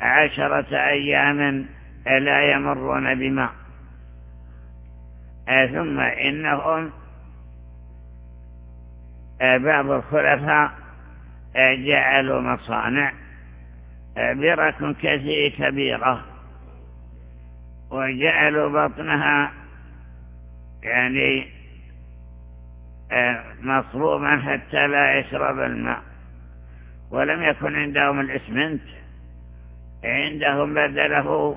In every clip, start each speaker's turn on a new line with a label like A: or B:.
A: عشرة أيام لا يمرون بماء ثم إنهم بعض الخلفاء جعلوا مصانع برك كثير كبيرة وجعلوا بطنها يعني مصروبا حتى لا يشرب الماء ولم يكن عندهم الإسمنت. عندهم بدله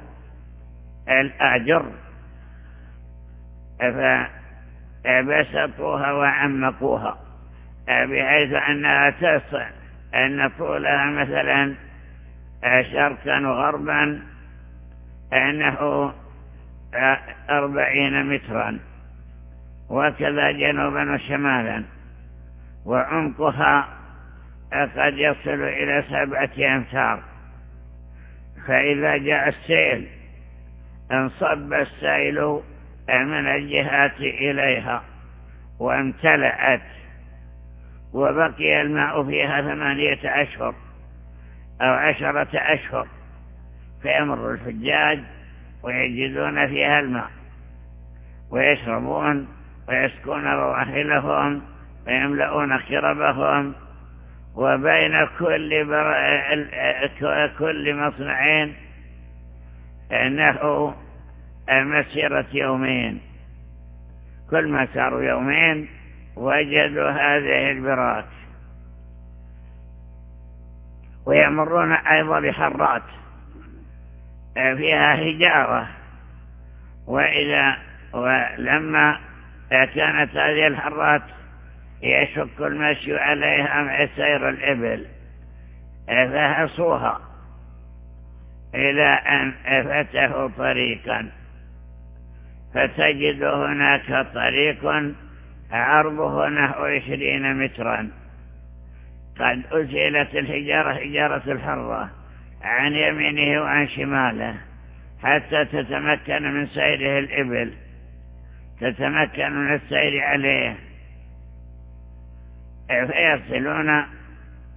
A: الأجر. فبسطوها وعمقوها. بحيث أنها تصع أن طولها مثلا شرقا وغربا أنه أربعين مترا وكذا جنوبا وشمالا وعمقها قد يصل إلى سبعة أمتار. فإذا جاء السيل انصب السيل من الجهات إليها وامتلأت وبقي الماء فيها ثمانية أشهر أو عشرة أشهر فيمر الحجاج ويجدون فيها الماء ويشربون ويسكون رواحلهم ويملؤون خربهم وبين كل كل مصنعين نحو مسيرة يومين. كل ما ساروا يومين وجدوا هذه البرات. ويمرون أيضا بحرات. فيها حجارة. وإذا ولما كانت هذه الحرات يشك المشي عليها مع سير الإبل. فهصوها إلى أن فتحوا طريقا. فتجد هناك طريق عرضه نحو عشرين مترا. قد أزيلت الحجارة حجارة الحرة عن يمينه وعن شماله حتى تتمكن من سيره الإبل. تتمكن من السير عليه. فيصلون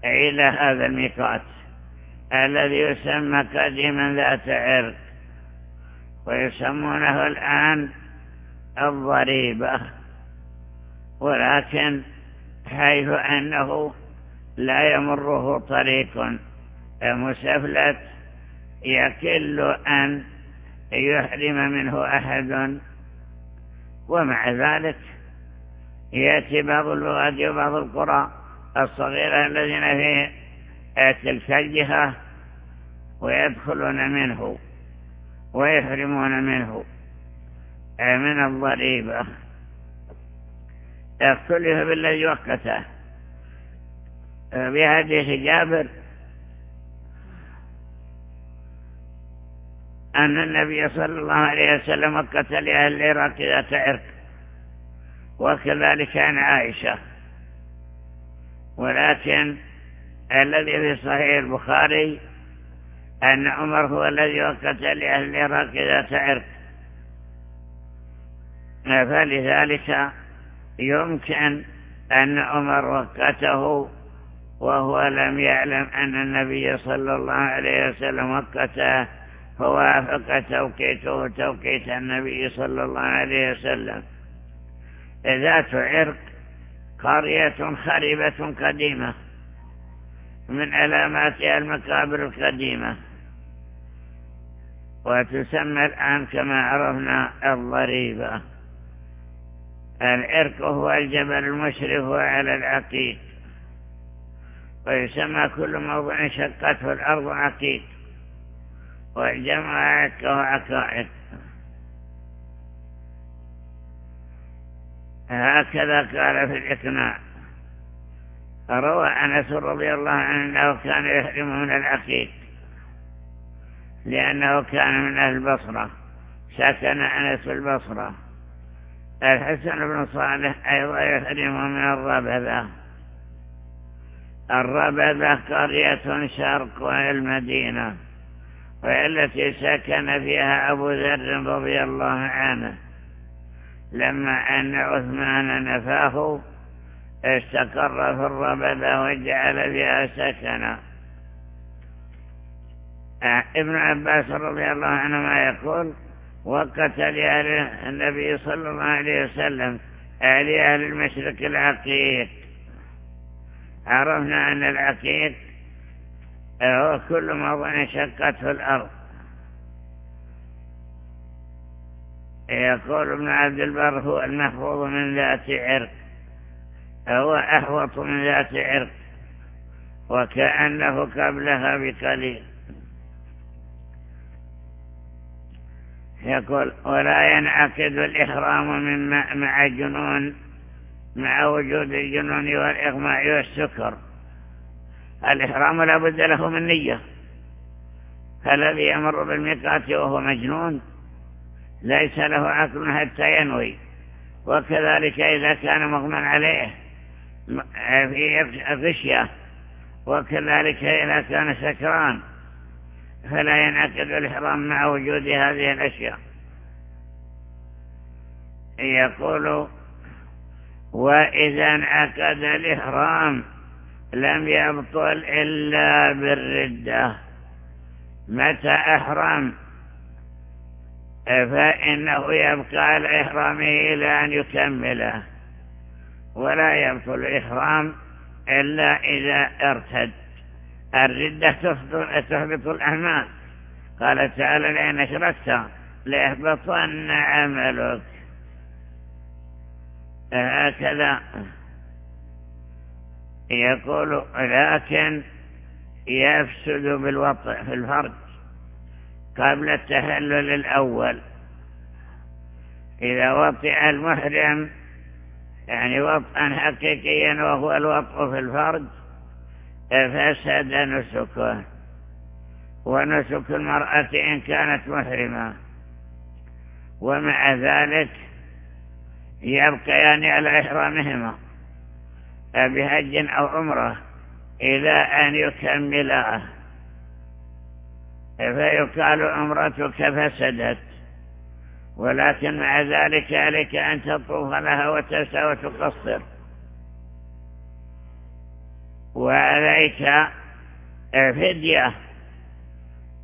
A: إلى هذا الميقات الذي يسمى قديما ذات عرق ويسمونه الآن الضريبة. ولكن حيث أنه لا يمره طريق مسفلت يكل أن يحرم منه أحد. ومع ذلك يأتي بعض اللغات وبعض القرى الصغيرة الذين في تلك الجهة ويدخلون منه ويحرمون منه. من الضريبة اختلف بالذي وقته. بحديث جابر أن النبي صلى الله عليه وسلم وقت لأهل العراق ذات عرق. وكذلك عن عائشة. ولكن الذي في صحيح البخاري أن عمر هو الذي وقت لأهل العراق ذات عرق فلذلك يمكن أن عمر وقته وهو لم يعلم أن النبي صلى الله عليه وسلم وقته فوافق توقيته توقيت النبي صلى الله عليه وسلم. ذات عرق قرية خربة قديمة من علاماتها المقابر القديمة. وتسمى الآن كما عرفنا الضريبة. العرق هو الجبل المشرف على العقيد. ويسمى كل موضع شقته الأرض عقيد. والجمع عكه عقائد هكذا قال في الإقناع. روى أنس رضي الله عنه أنه كان يحرم من العقيد لأنه كان من أهل البصرة سكن أنس البصرة. الحسن بن صالح أيضا يحرم من الربذة. الربذة قرية شرق المدينة وهي التي سكن فيها أبو ذر رضي الله عنه. لما أن عثمان نفاه استقر في الربذة وجعل فيها سكنا. ابن عباس رضي الله عنهما يقول وقت لأهل النبي صلى الله عليه وسلم لأهل المشرق العقيق. عرفنا أن العقيق هو كل موضع شقته الأرض. يقول ابن عبد البر هو المحفوظ من ذات عرق. هو أحوط من ذات عرق وكأنه قبلها بقليل. يقول ولا ينعقد الإحرام من مع جنون مع وجود الجنون والإغماء والسكر. الإحرام لا بد له من نية. فالذي يمر بالميقات وهو مجنون؟ ليس له عقل حتى ينوي. وكذلك إذا كان مغمى عليه في غشية. وكذلك إذا كان سكران فلا ينعقد الإحرام مع وجود هذه الأشياء. يقول وإذا انعقد الإحرام لم يبطل إلا بالردة. متى أحرم فإنه يبقى على إحرامه إلى أن يكمله ولا يبطل الإحرام إلا إذا ارتد. الردة تهبط الأعمال. قال تعالى لأن أشركت ليهبطن عملك. هكذا يقول لكن يفسد بالوطء في الفرج قبل التهلل الأول. إذا وطئ المحرم يعني وطئا حقيقيا وهو الوطء في الفرج فسد نسكه ونسك المرأة إن كانت محرمة. ومع ذلك يبقيان على إحرامهما بهج أو عمرة إلى أن يكملاه. فيقال عمرتك فسدت. ولكن مع ذلك عليك أن تطوف لها وتسعى وتقصر. وعليك فدية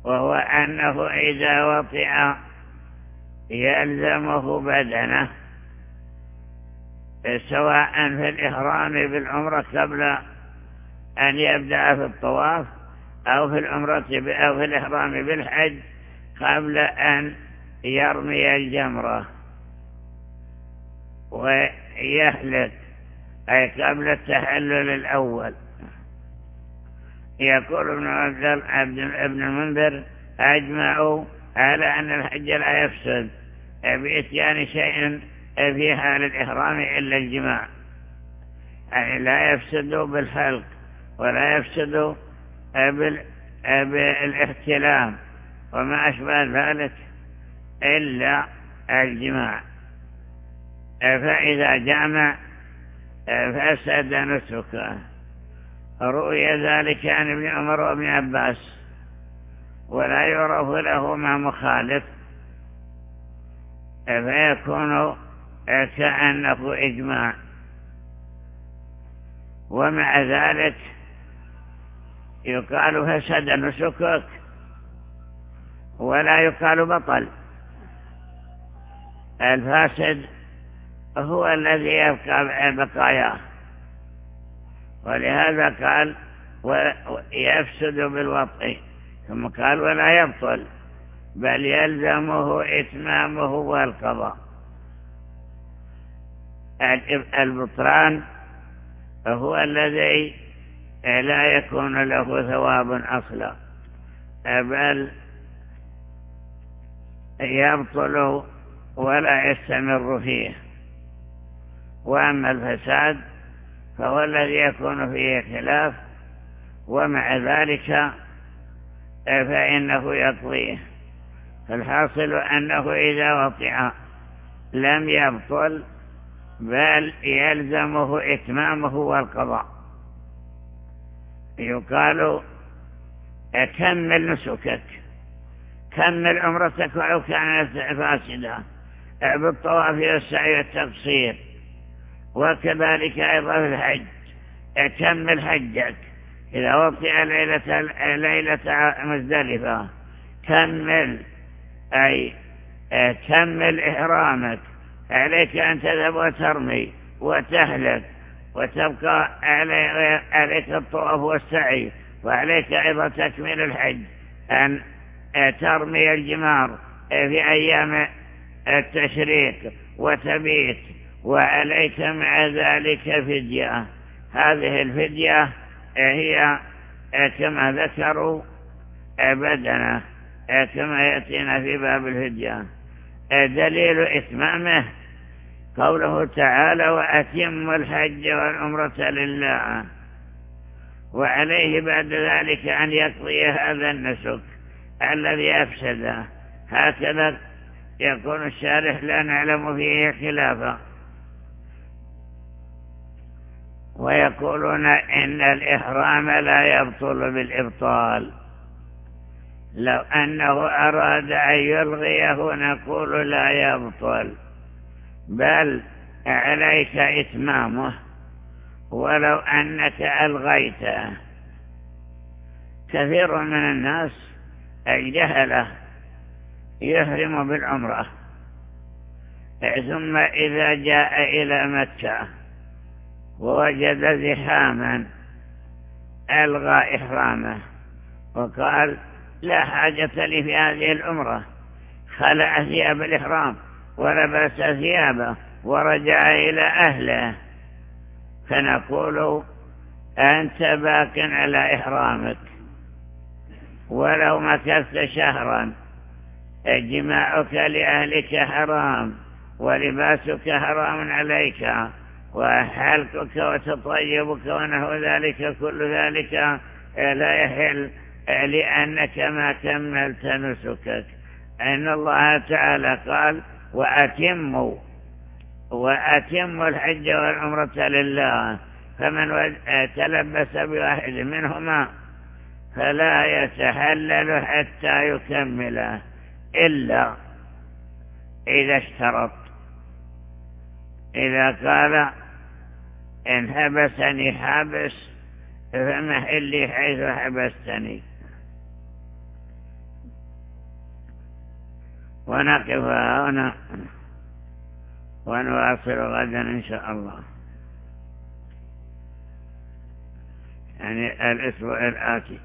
A: وهو أنه إذا وطئ يلزمه بدنه سواء في الإحرام بالعمرة قبل أن يبدأ في الطواف أو في العمرة أو في الإحرام بالحج قبل أن يرمي الجمرة ويحلق أي قبل التحلل الأول. يقول ابن عبد ابن المنذر أجمعوا على أن الحج لا يفسد بإتيان شيء في حال الإحرام إلا الجماع. يعني لا يفسد بالحلق ولا يفسد بالاحتلام وما أشبه ذلك إلا الجماع. فإذا جامع فسد نسكه. رؤي ذلك عن ابن عمر وابن عباس. ولا يعرف له ما مخالف. فيكون كأنه إجماع. ومع ذلك يقال فسد نسكك ولا يقال بطل. الفاسد هو الذي يبقى بقاياه ولهذا قال يفسد بالوطء ثم قال ولا يبطل بل يلزمه إتمامه والقضاء. البطران هو الذي لا يكون له ثواب أصلا. بل يبطل ولا يستمر فيه. وأما الفساد فهو الذي يكون فيه خلاف ومع ذلك فإنه يقضيه فالحاصل أنه إذا وطع لم يبطل بل يلزمه إتمامه والقضاء. يقال كمل نسكك. كمل عمرتك ولو كانت فاسدة؟ بالطواف والسعي والتقصير وكذلك أيضا في الحج. كمل حجك. إذا وطئ ليلة, ليلة مزدلفة. كمل أي كمل إحرامك. عليك أن تذهب وترمي وتهلك. وتبقى عليك الطواف والسعي وعليك أيضا تكميل الحج. أن ترمي الجمار في أيام التشريق وتبيت وعليك مع ذلك فدية. هذه الفدية هي كما ذكروا بدنة كما يأتينا في باب الفدية. دليل إتمامه قوله تعالى وأتم الحج والعمرة لله. وعليه بعد ذلك أن يقضي هذا النسك الذي أفسده. هكذا يكون الشارح لا نعلم فيه خلافا. ويقولون إن الإحرام لا يبطل بالإبطال. لو أنه أراد أن يلغيه نقول لا يبطل. بل عليك إتمامه ولو أنك ألغيته. كثير من الناس الجهلة يهرم بالعمرة ثم إذا جاء إلى مكة ووجد زحاما ألغى إحرامه وقال لا حاجة لي في هذه العمرة خلع ثياب الإحرام. ولبس ثيابه ورجع إلى أهله. فنقول أنت باك على إحرامك. ولو مكثت شهرا جماعك لأهلك حرام ولباسك حرام عليك وحلقك وتطيبك ونحو ذلك كل ذلك لا يحل لأنك ما كملت نسكك. أن الله تعالى قال وأتموا وأتموا الحج والعمرة لله فمن تلبس بواحد منهما فلا يتحلل حتى يكمله إلا إذا اشترط. إذا قال إن حبسني حابس فمحلي حيث حبستني. ونقف هنا ونواصل غدا إن شاء الله. يعني الأسبوع الآتي.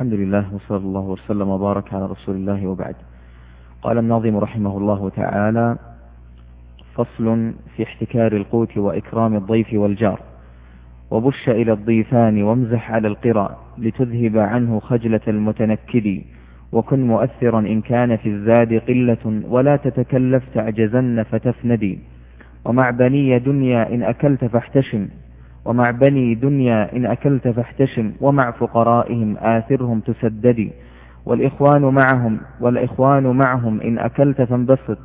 B: الحمد لله وصلى الله وسلم وبارك على رسول الله وبعد. قال الناظم رحمه الله تعالى فصل في احتكار القوت وإكرام الضيف والجار وبش إلى الضيفان وامزح على القرى لتذهب عنه خجلة المتنكد وكن مؤثرا إن كان في الزاد قلة ولا تتكلف تعجزن فتفندي ومع بني دنيا إن أكلت فاحتشم ومع بني دنيا إن أكلت فاحتشم ومع فقرائهم آثرهم تسددي والإخوان معهم والإخوان معهم إن أكلت فانبسط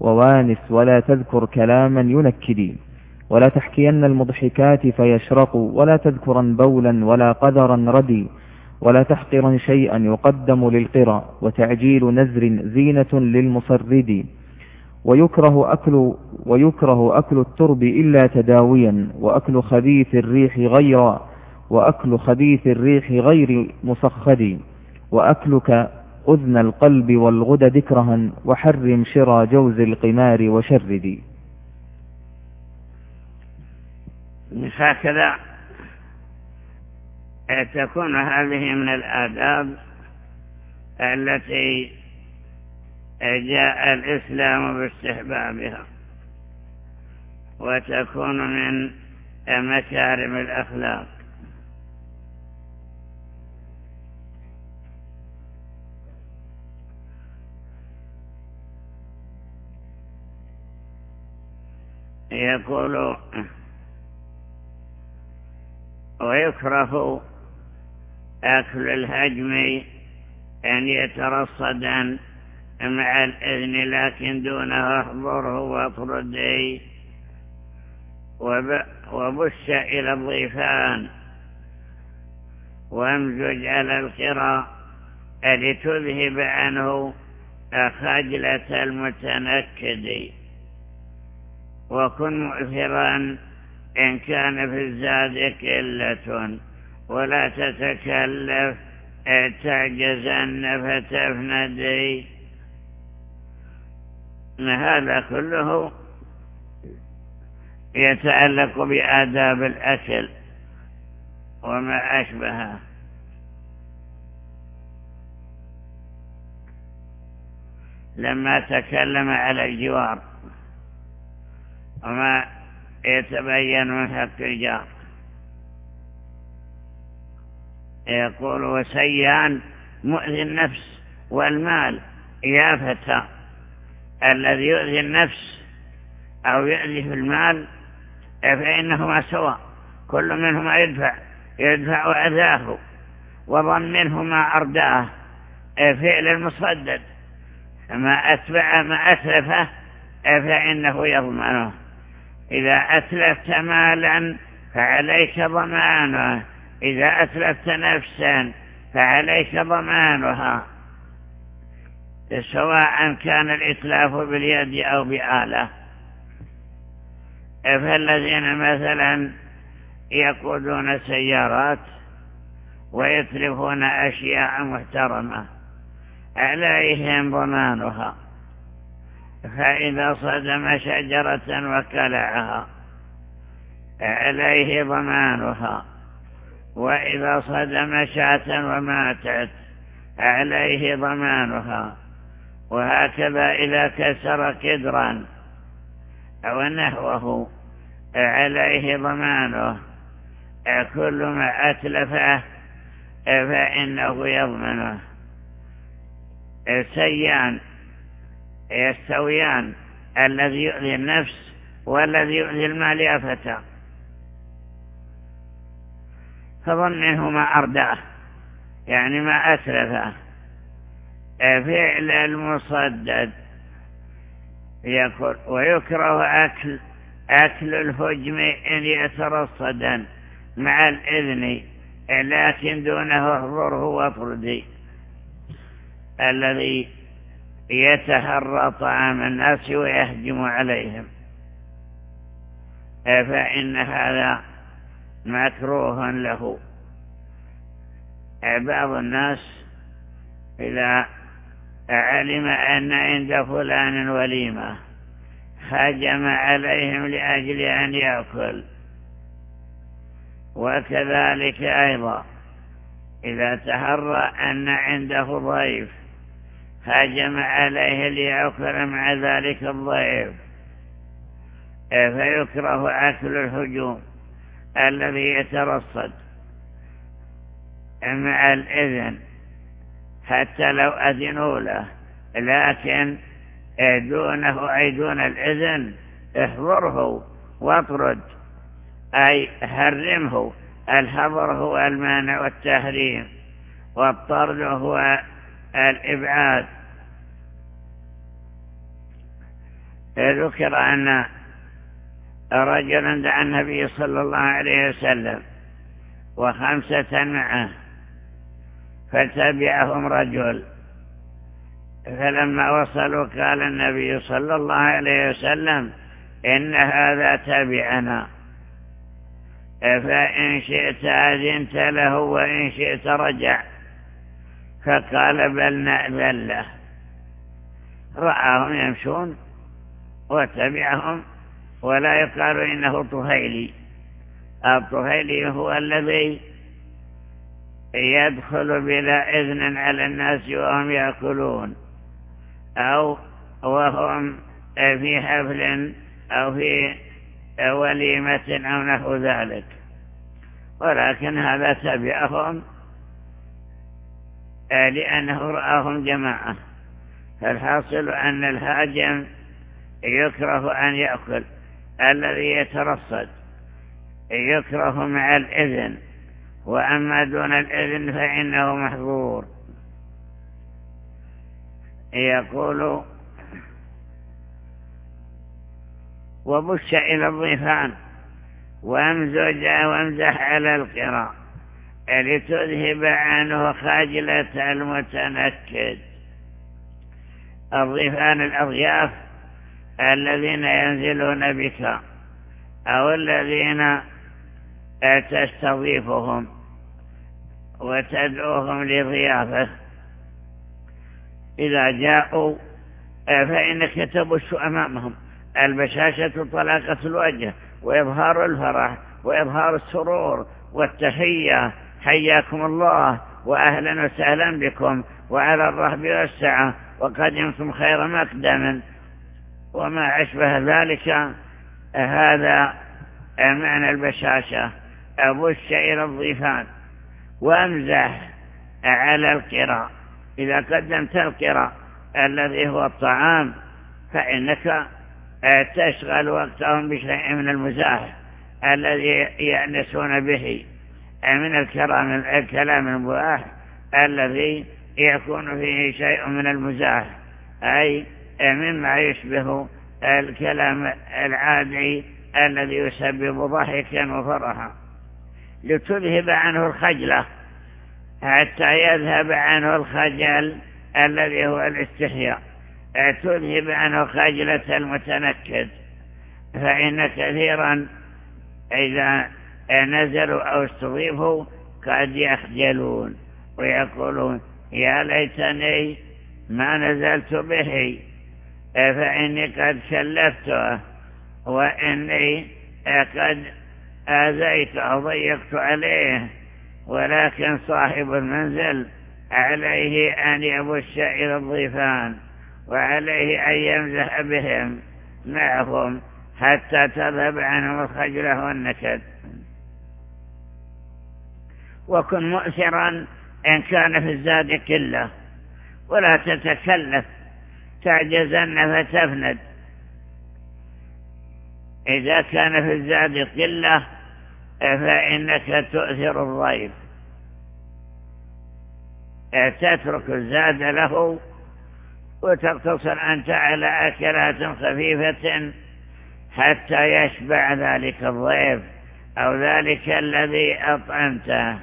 B: ووانس ولا تذكر كلاما ينكدي ولا تحكين المضحكات فيشرقوا ولا تذكرا بولا ولا قدرا ردي ولا تحقرا شيئا يقدم للقرى وتعجيل نزر زينة للمصرد. ويكره أكل, ويكره أكل الترب إلا تداويا وأكل خبيث الريح غير وأكل خبيث الريح غير مصخد وأكلك أذن القلب والغد ذكرها وحرم شرى جوز القمار وشردي
A: هكذا تكون هذه من الآداب التي جاء الإسلام باستحبابها. وتكون من مكارم الأخلاق. يقول ويكره أكل الهجم أن يترصد مع الإذن لكن دونه أحضره وأطرده. وبش إلى الضيفان. وامزج على القرى. لتذهب عنه خجلة المتنكد. وكن مؤثرا إن كان في الزاد كلة ولا تتكلف تعجزن فتفندي. هذا كله يتعلق بآداب الأكل وما أشبهه لما تكلم على الجوار وما يتبين من حق الجار يقول وسيان مؤذي النفس والمال يا فتى الذي يؤذي النفس أو يؤذي في المال فإنهما سواء. كل منهما يدفع يدفع أذاه وظن منهما أرداه فعل المصدد ما أتبع ما أتلفه فإنه يضمنه إذا أتلفت مالا فعليك ضمانه. إذا أتلفت نفسا فعليك ضمانها. سواء كان الإتلاف باليد أو بآلة. فالذين مثلا يقودون سيارات ويتلفون أشياء محترمة عليهم ضمانها فإذا صدم شجرة وكلعها عليه ضمانها وإذا صدم شاة وماتت عليه ضمانها وهكذا إذا كسر كدرا أو نحوه عليه ضمانه كل ما أتلفه فإنه يضمنه. سيان يستويان الذي يؤذي النفس والذي يؤذي المال يا فتى فظن منهما أرداه يعني ما أسرفه فعل المصدد. يقول ويكره أكل أكل الهجم إن يترصدا مع الإذن لكن دونه احضره واطردي الذي يتهرى طعام الناس ويهجم عليهم. فإن هذا مكروه له. بعض الناس إذا علم أن عند فلان وليمة هجم عليهم لأجل أن يأكل. وكذلك أيضا إذا تحرى أن عنده ضيف هاجم عليه ليأكل مع ذلك الضيف. فيكره أكل الهجوم الذي يترصد مع الإذن؟ حتى لو أذنوا له. لكن دونه أي دون الإذن احضره واطرد. أي حرمه الحظر هو المانع والتحريم. والطرد هو الإبعاد. ذكر أن رجلا دعا النبي صلى الله عليه وسلم وخمسة معه. فتبعهم رجل. فلما وصلوا قال النبي صلى الله عليه وسلم إن هذا تبعنا. فإن شئت أذنت له وإن شئت رجع. فقال بل نأذن له. رآهم يمشون وتبعهم ولا يقال إنه طهيلي. الطهيلي هو الذي يدخل بلا إذن على الناس وهم يأكلون. أو وهم في حفل أو في وليمة أو نحو ذلك. ولكن هذا تبعهم لأنه رآهم جماعة. فالحاصل أن الهاجم يكره أن يأكل الذي يترصد يكره مع الإذن. وأما دون الإذن فإنه محظور. يقول وبش إلى الضيفان وامزج وامزح على القراء لتذهب عنه خاجلة المتنكد. الضيفان الأضياف الذين ينزلون بك أو الذين تستضيفهم. وتدعوهم لضيافه. إذا جاءوا فإنك تبش أمامهم. البشاشة طلاقة الوجه وإظهار الفرح وإظهار السرور والتحية. حياكم الله وأهلا وسهلا بكم وعلى الرحب والسعة. وقدمتم خير مقدم. وما أشبه ذلك هذا معنى البشاشة. أبش إلى الضيفان وامزح على القراء. إذا قدمت القراء الذي هو الطعام فإنك تشغل وقتهم بشيء من المزاح الذي يأنسون به من الكلام الكلام المباح الذي يكون فيه شيء من المزاح. أي مما يشبه الكلام العادي الذي يسبب ضحكا وفرحا. لتذهب عنه الخجلة حتى يذهب عنه الخجل الذي هو الاستحياء. تذهب عنه خجلة المتنكد فإن كثيرا إذا نزلوا أو استضيفوا قد يخجلون ويقولون يا ليتني ما نزلت به فإني قد كلفته وإني قد آذيت ضيقت عليه ولكن صاحب المنزل عليه أن يبش إلى الضيفان وعليه أن يمزح بهم معهم حتى تذهب عنهم الخجلة والنكد وكن مؤثرا إن كان في الزاد كله ولا تتكلف تعجزن فتفند إذا كان في الزاد قلة فإنك تؤثر الضيف تترك الزاد له وتقتصر أنت على أكلات خفيفة حتى يشبع ذلك الضيف أو ذلك الذي أطعمته.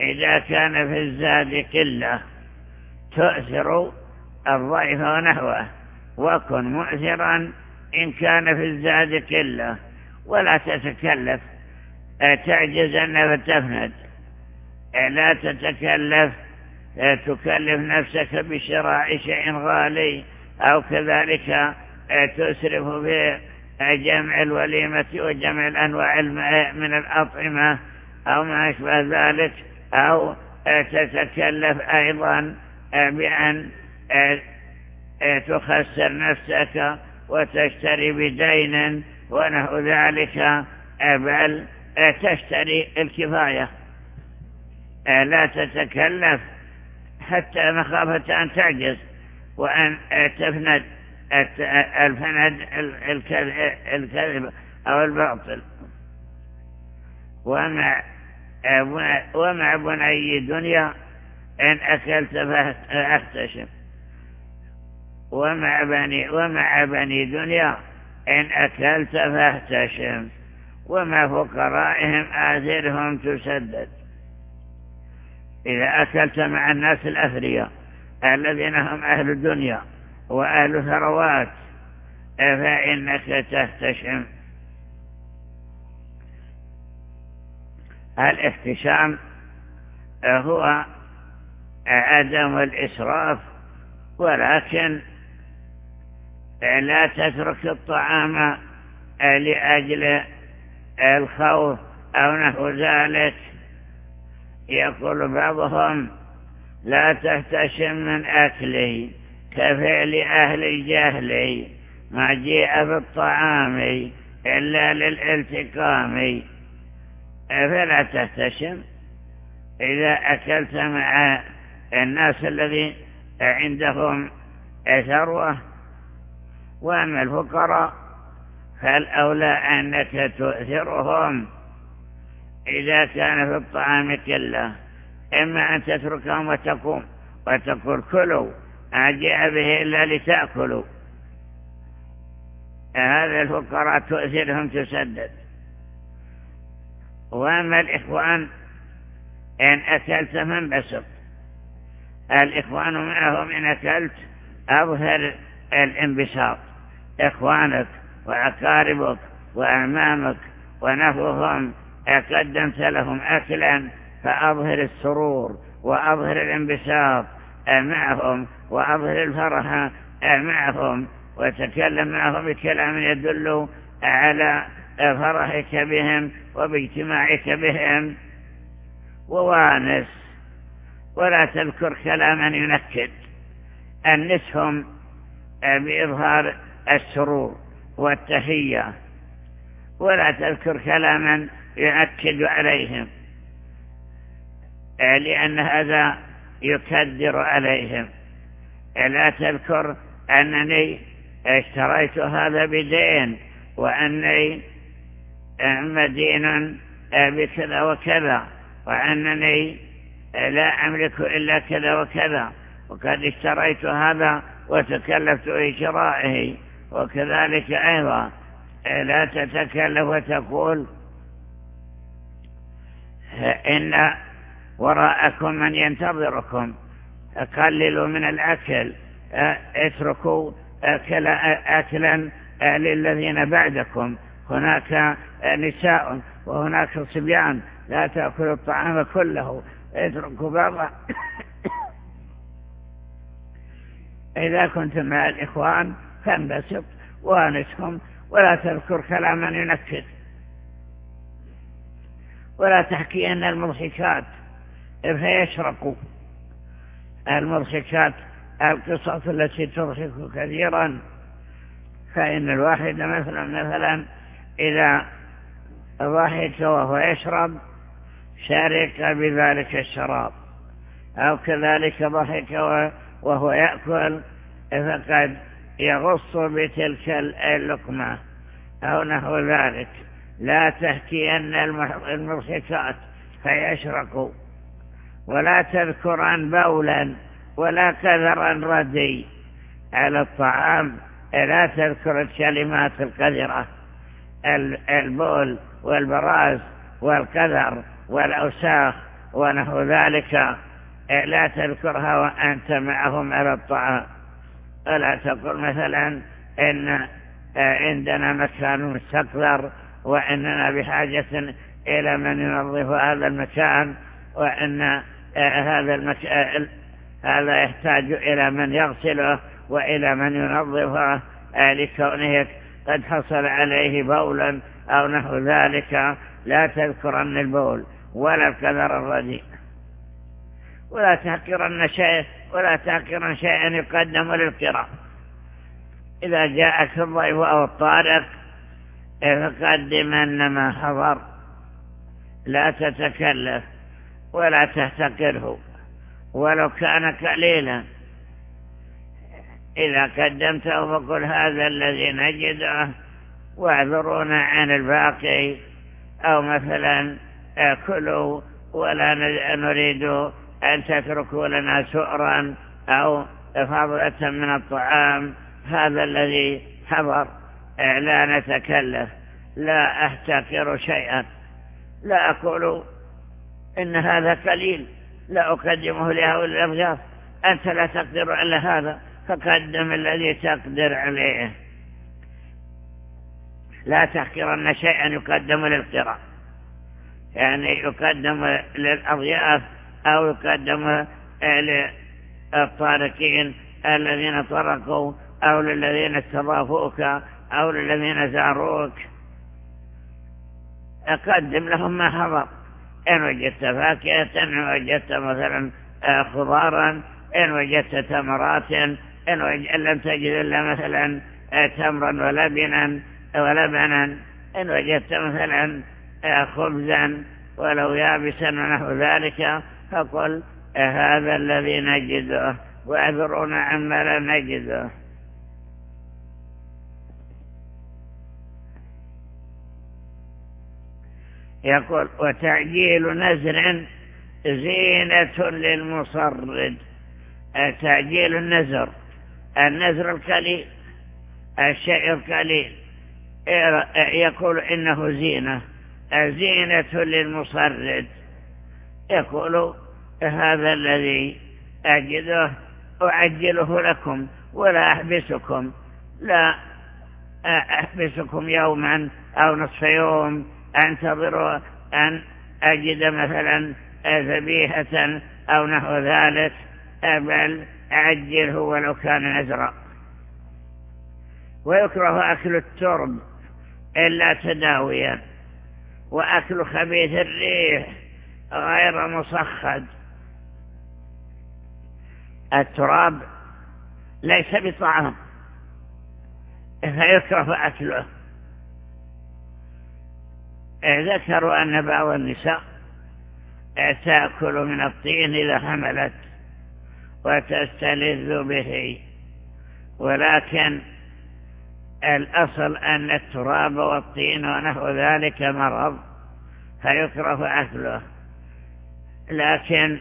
A: إذا كان في الزاد قلة تؤثر الضيف ونحوه. وكن مؤثرا إن كان في الزاد قلة ولا تتكلف تعجز أن فتفند لا تتكلف. تكلف نفسك بشراء شيء غالي أو كذلك تسرف بجمع الوليمة وجمع الأنواع من الأطعمة أو ما أشبه ذلك. أو تتكلف أيضا بأن تخسر نفسك وتشتري بدين ونحو ذلك. بل تشتري الكفاية. لا تتكلف حتى مخافة أن تعجز وأن تفند الفند الكذب أو الباطل. ومع ومع بني دنيا إن أكلت فاحتشم ومع بني ومع بني دنيا إن أكلت فاحتشم. ومع فقرائهم آثرهم تسدد إذا أكلت مع الناس الأثرياء الذين هم أهل الدنيا وأهل ثروات فإنك تهتشم الاحتشام هو عدم الإسراف ولكن لا تترك الطعام لأجل الخوف أو نحو ذلك. يقول بعضهم لا تهتشم من أكله كفعل أهل الجهل ما جيء بالطعام إلا للالتقام. فلا تهتشم إذا أكلت مع الناس الذي عندهم ثروة وأما الفقراء فالأولى أنك تؤثرهم إذا كان في الطعام كله إما أن تتركهم وتقوم وتقول كلوا أجاء به إلا لتأكلوا. هذا الفقراء تؤثرهم تسدد. وأما الإخوان إن أكلت من بسط. الإخوان معهم إن أكلت أظهر الانبساط. إخوانك وأقاربك وأمامك ونفوهم. قدمت لهم أكلا فأظهر السرور وأظهر الانبساط. معهم وأظهر الفرح. معهم وتكلم معهم بكلام يدل على فرحك بهم وباجتماعك بهم. ووانس ولا تذكر كلاما ينكد. أنسهم بإظهار السرور. والتهية ولا تذكر كلاما يؤكد عليهم لأن هذا يكدر عليهم. لا تذكر أنني اشتريت هذا بدين وأني مدين بكذا وكذا وأنني لا أملك إلا كذا وكذا وقد اشتريت هذا وتكلفت بشرائه وكذلك أيضا لا تتكلف وتقول إن وراءكم من ينتظركم قللوا من الأكل اتركوا أكل أكلا للذين بعدكم. هناك نساء وهناك صبيان لا تأكلوا الطعام كله اتركوا بعضا إذا كنت مع الإخوان فانبسط وانسهم ولا تذكر كلاما ينكد ولا تحكي أن المضحكات فيشرقوا المضحكات القصص التي تضحك كثيرا. فإن الواحد مثلا مثلا إذا ضحك وهو يشرب شارك بذلك الشراب. أو كذلك ضحك وهو يأكل فقد يغص بتلك اللقمة. أو نحو ذلك. لا تحكي أن المضحكات فيشرقوا ولا تذكرا بولا ولا كذرا ردي. على الطعام لا تذكر الكلمات القذرة. البول والبراز والكذر والأوساخ ونحو ذلك. لا تذكرها وأنت معهم على الطعام. ولا تقول مثلا إن عندنا مكان مستقذر وإننا بحاجة إلى من ينظف هذا المكان وإن هذا المكان هذا يحتاج إلى من يغسله وإلى من ينظفه لكونه قد حصل عليه بولا أو نحو ذلك. لا تذكرن البول ولا الكذر الرديء. ولا تحقرن شيء ولا تحقرن شيئا يقدم للقراء إذا جاءك الضيف أو الطارق فقدمن ما حضر. لا تتكلف ولا تحتقره ولو كان قليلا. إذا قدمته فقل هذا الذي نجده واعذرونا عن الباقي أو مثلا كلوا ولا نريد أن تتركوا لنا سؤرا أو فضلة من الطعام. هذا الذي حضر. لا نتكلف. لا أحتقر شيئا. لا أقول إن هذا قليل. لا أقدمه لهؤلاء الأضياف أنت لا تقدر على هذا. فقدم الذي تقدر عليه. لا تحقرن شيئا يقدم للقراء. يعني يقدم للأضياف أو يقدم للطارقين الذين طرقوا أو للذين استضافوك أو للذين زاروك. أقدم لهم ما حضر. إن وجدت فاكهة إن وجدت مثلا خضارا إن وجدت تمرات إن لم تجد إلا مثلا تمرا ولبنا ولبنا. إن وجدت مثلا خبزا ولو يابسا ونحو ذلك. فقل هذا الذي نجده؟ واعذرونا عما لا نجده. يقول وتعجيل نزر زينة للمصرد. تعجيل النزر النزر القليل الشيء القليل. يقول إنه زينة. زينة للمصرد. يقول هذا الذي أجده أعجله لكم ولا أحبسكم لا أحبسكم يوما أو نصف يوم أنتظر أن أجد مثلا ذبيحة أو نحو ذلك بل أعجله ولو كان نزرا ويكره أكل الترب إلا تداويا وأكل خبيث الريح غير مصخد التراب ليس بطعام فيكره أكله. ذكروا أن بعض النساء تأكل من الطين إذا حملت وتستلذ به ولكن الأصل أن التراب والطين ونحو ذلك مرض فيكره أكله. لكن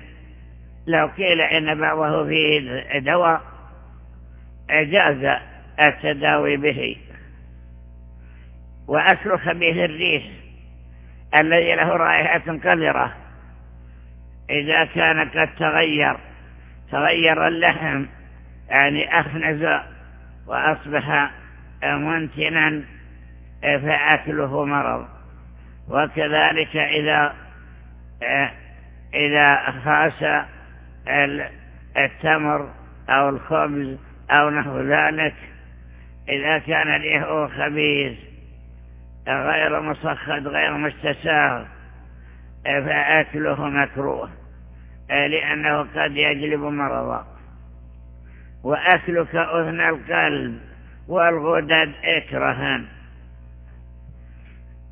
A: لو قيل إن بعضه فيه دواء جاز التداوي به. وأكل خبيث الريح الذي له رائحة قذرة. إذا كان قد تغير تغير اللحم يعني أخنز وأصبح منتنا فأكله مرض. وكذلك إذا إذا خاس التمر أو الخبز أو نحو ذلك إذا كان ريحه خبيث غير مصخد غير مستساغ فأكله مكروه لأنه قد يجلب مرضا وأكلك أذن القلب والغدد اكرها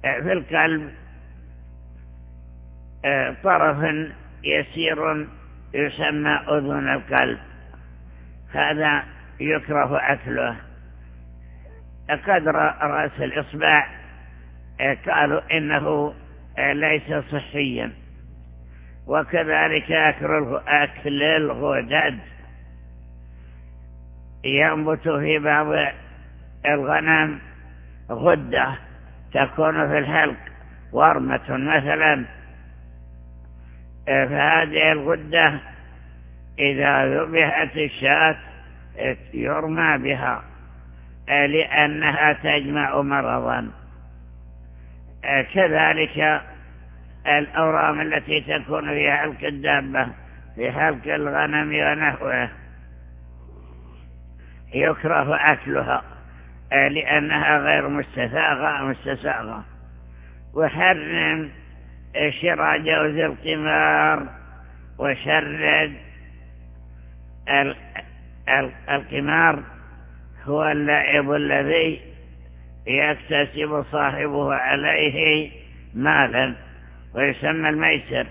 A: في القلب طرف يسير يسمى أذن القلب. هذا يكره أكله. قدر رأس الإصبع قالوا إنه ليس صحيا. وكذلك أكل الغدد ينبت في بعض الغنم غدة تكون في الحلق ورمة مثلا. فهذه الغدة إذا ذبحت الشاة يرمى بها لأنها تجمع مرضا. كذلك الأورام التي تكون في حلق الدابة في حلق الغنم ونحوه يكره أكلها لأنها غير مستساغة مستساغة. وحرم شراء جوز القمار وشرد القمار هو اللعب الذي يكتسب صاحبه عليه مالا ويسمى الميسر.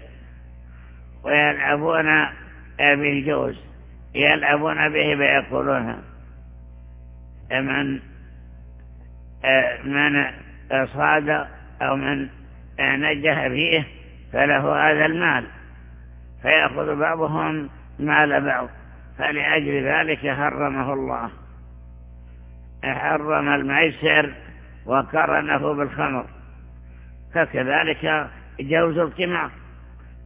A: ويلعبون بالجوز يلعبون به فيقولون من من صاد أو من نجح فيه فله هذا المال. فيأخذ بعضهم مال بعض فلأجل ذلك حرمه الله. حرم الميسر وقرنه بالخمر. فكذلك جوز القمار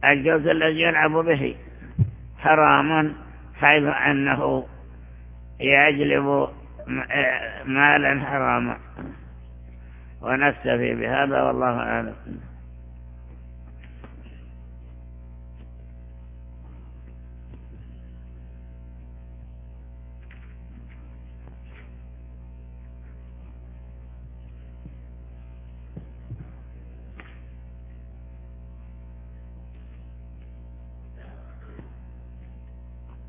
A: الجوز الذي يلعب به. حرام حيث أنه يجلب مالا حراما. ونكتفي بهذا والله أعلم.